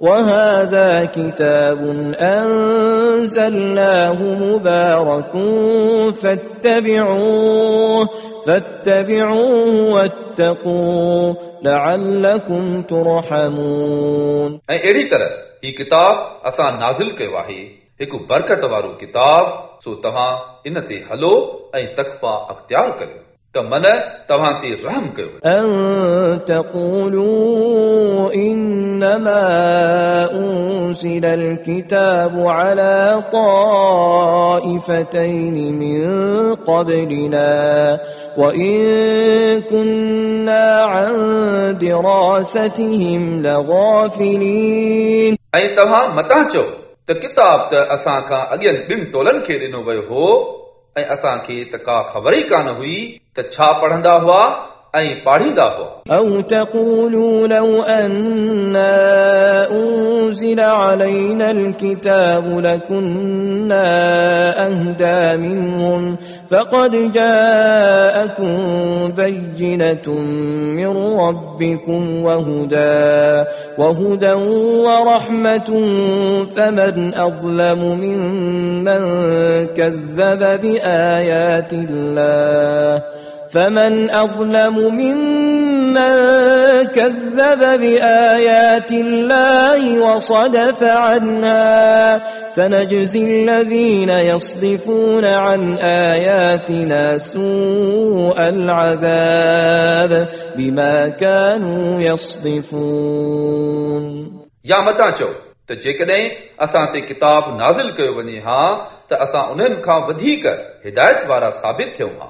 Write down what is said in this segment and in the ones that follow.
وهذا كتاب أنزلناه مبارك فاتبعوه فاتبعوه واتقوا لعلكم ترحمون ऐं अहिड़ी तरह ही किताब असां नाज़िल कयो आहे हिकु बरकत वारो किताब सो तव्हां इन ते हलो ऐं तकफ़ा अख़्तियार कयो त मन तव्हां ते रहम कयो أن تقولوا إنما أنزل الكتاب على طائفتين من قبلنا وإن كنا عن دراستهم لغافلين ऐं तव्हां मता चओ त किताब त असां खां अॻियनि ॿिनि टोलनि खे ॾिनो वियो हो ऐं असांखे त का ख़बर ई कान हुई त छा पढ़ंदा हुआ ऐं पाढ़ींदा हुआ أو تقولوا لو أنا أنزل علينا الكتاب لكنا أهدى منهم فقد جاءكم بينة من ربكم وهدى وهدى ورحمة فمن أظلم ممن كذب بآيات الله فمن أظلم ممن كذب بآيات الله وصدف عنها سنجزي الذين يصدفون عن آياتنا سوء العذاب بما كانوا يصدفون या मता चओ त जेकॾहिं असां ते किताब नाज़िल कयो वञे हा त असां उन्हनि खां वधीक हिदायत वारा साबित थियूं हा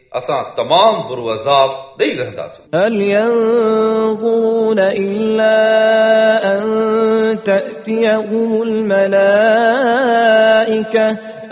असां तमामु बुरो अज़ाब ॾेई रहंदासीं هل ينظرون إلا أن تأتيهم الملائكة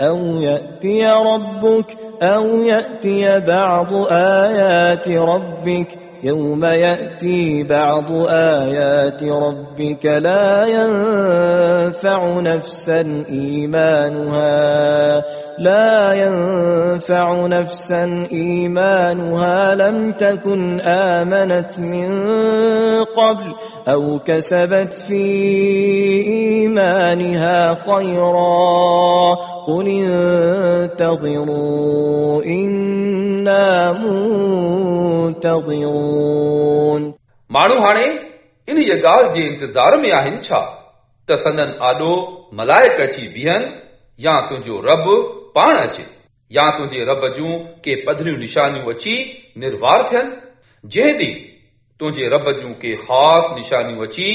أو يأتي ربك أو يأتي بعض آيات ربك يوم يأتي بعض آيات ربك لا ينفع نفسا إيمانها لا ينفع نفسا إيمانها لم تكن آمنت من قبل أو كسبت في إيمانها خيرا قل انتظروا إنا منتظرون माण्हू हाणे इन ॻाल्हि जे इंतज़ार में आहिनि छा त संदन आॾो मलाइक अची बीहनि या तुंहिंजो रब پاڻ اچي. يا تنهنجي رب جون ڪي پڌريون نشانيون اچي نروار ٿين. جنهن ڏينهن تنهنجي رب جون ڪي خاص نشانيون اچي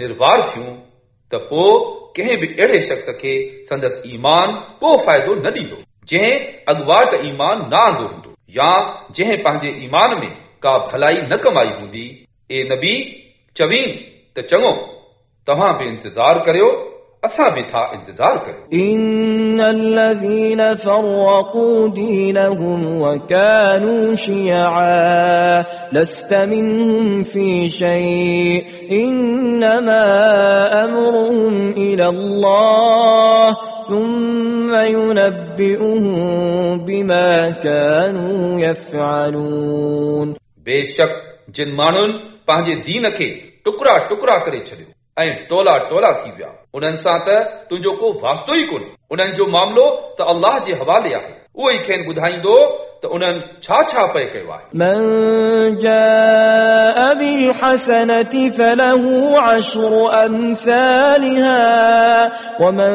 نروار ٿيون ته پوءِ ڪنهن به اهڙي شخص کي سندس ايمان ڪو فائدو نه ڏيندو جنهن اڳواٽ ايمان نه آندو هوندو يا جنهن پنهنجي ايمان ۾ ڪا ڀلائي نه ڪمائي هوندي. اي نبي چوين ته چڱو توهان به انتظار ڪريو असां बि था इंतज़ार करियो إن الذين فرقوا دينهم وكانوا شيعا لست منهم في شيء إنما أمرهم إلى الله ثم ينبئهم بما كانوا يفعلون बेशक जिन माण्हुनि पंहिंजे दीन खे टुकड़ा टुकड़ा करे छॾियो ऐं टोला टोला थी विया उन्हनि सां त तुंहिंजो को वास्तो ई कोन्हे उन्हनि जो मामिलो त अल्लाह जे हवाले आहे उहो ई खेनि ॿुधाईंदो त उन्हनि छा छा पए कयो आहे من جاء بالحسنة فله عشر أمثالها ومن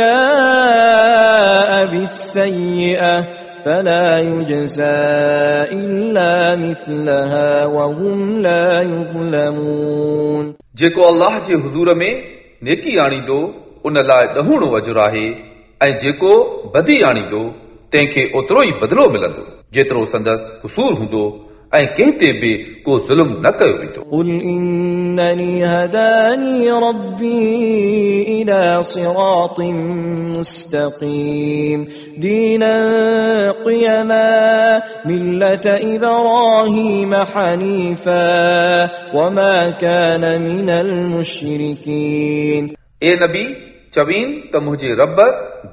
جاء بالسيئة فلا يجزى إلا مثلها وهم لا يظلمون جيڪو الله جي حضور ۾ نيڪي آڻيندو ان لاءِ ڏهوڻو اجر آهي ۽ جيڪو بدي آڻيندو تنهن کي اوترو ئي بدلو ملندو. جيترو سندس قصور هوندو ऐं कंहिं ते बि को ज़ुल्म न कयो वेंदो قل إنني هداني ربي إلى صراط مستقيم دينا قيما ملة إبراهيم حنيفا وما كان من المشركين ए नबी चवीन त मुंहिंजे रब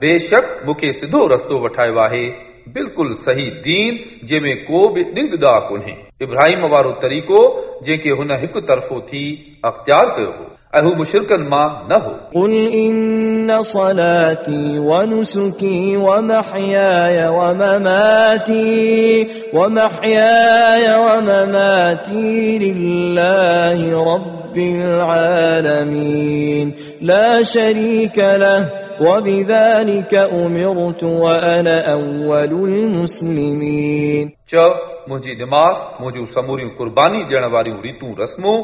बेशक मूंखे सिधो रस्तो वठायो आहे बिल्कुलु सही दीन जंहिंमें को बि ॾिंग ॾाह कोन्हे इब्राहिम वारो तरीक़ो जंहिंखे हुन हिकु तरफ़ो थी अख़्तियार कयो हो ऐं हू मुशिरकनि मां न हो قل إن صلاتي ونسكي ومحياي ومماتي ومحياي ومماتي لله رب العالمين لا شريك له وبذلك أمرت وأنا أول المسلمين चओ मुंहिंजी निमाज़ मुंहिंजूं समूरियूं कुर्बानी ॾियण वारियूं रीतूं रस्मूं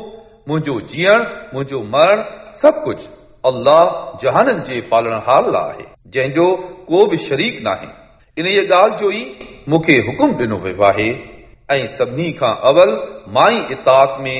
मुंहिंजो जीअण मुंहिंजो मरण सभु कुझु अल्लाह जहाननि जे पालणहार लाइ आहे जंहिंजो को बि शरीक नाहे इन ई ॻाल्हि जो ई मूंखे हुकुम ॾिनो वियो आहे ऐं सभिनी खां अवल मां ई इताद में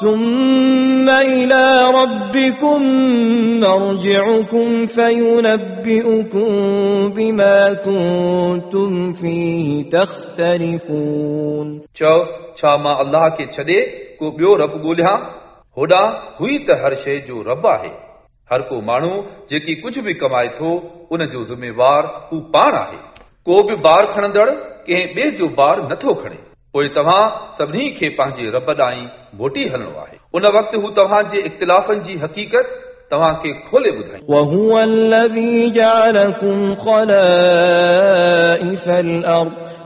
ثم إلى ربكم مرجعكم فينبئكم بما كنتم فيه تختلفون चओ छा मां अल्लाह खे छॾे को ॿियो रब ॻोल्हियां होॾां हुई त हर शइ जो रब आहे हर को माण्हू जेकी कुझु बि कमाए थो उन जो ज़िम्मेवार हू पाण आहे को बि बार खणंदड़ कंहिं ॿिए जो बार नथो खणे पोइ तव्हां सभिनी खे पंहिंजे रब ॾांहुं मोटी हलणो आहे उन वक़्तु हू तव्हांजे इख़्तिलाफ़नि जी हक़ीक़त तव्हांखे खोले ॿुधाईंदो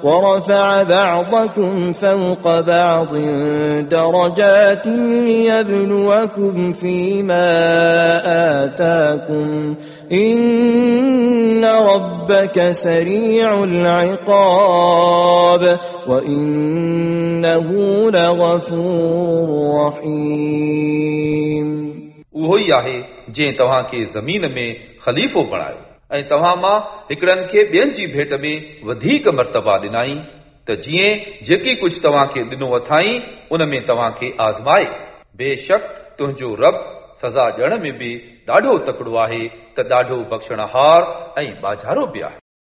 وهو الذي جعلكم خلائف الأرض ورفع بعضكم فوق بعض درجات ليبلوكم فيما آتاكم إن ربك سريع العقاب وإنه لغفور رحيم उहो ई आहे जंहिं तव्हांखे ज़मीन में ख़लीफ़ो बणायो ऐं तव्हां मां हिकिड़नि खे ॿियनि जी भेट में वधीक मर्तबा ॾिनाई त जीअं जेकी कुझु तव्हांखे ॾिनो अथाई उन में तव्हांखे आज़माए बेशक तुंहिंजो रब सज़ा ॾियण में बि ॾाढो तकड़ो आहे त ॾाढो बख़्शणहार ऐं बाज़ारो बि आहे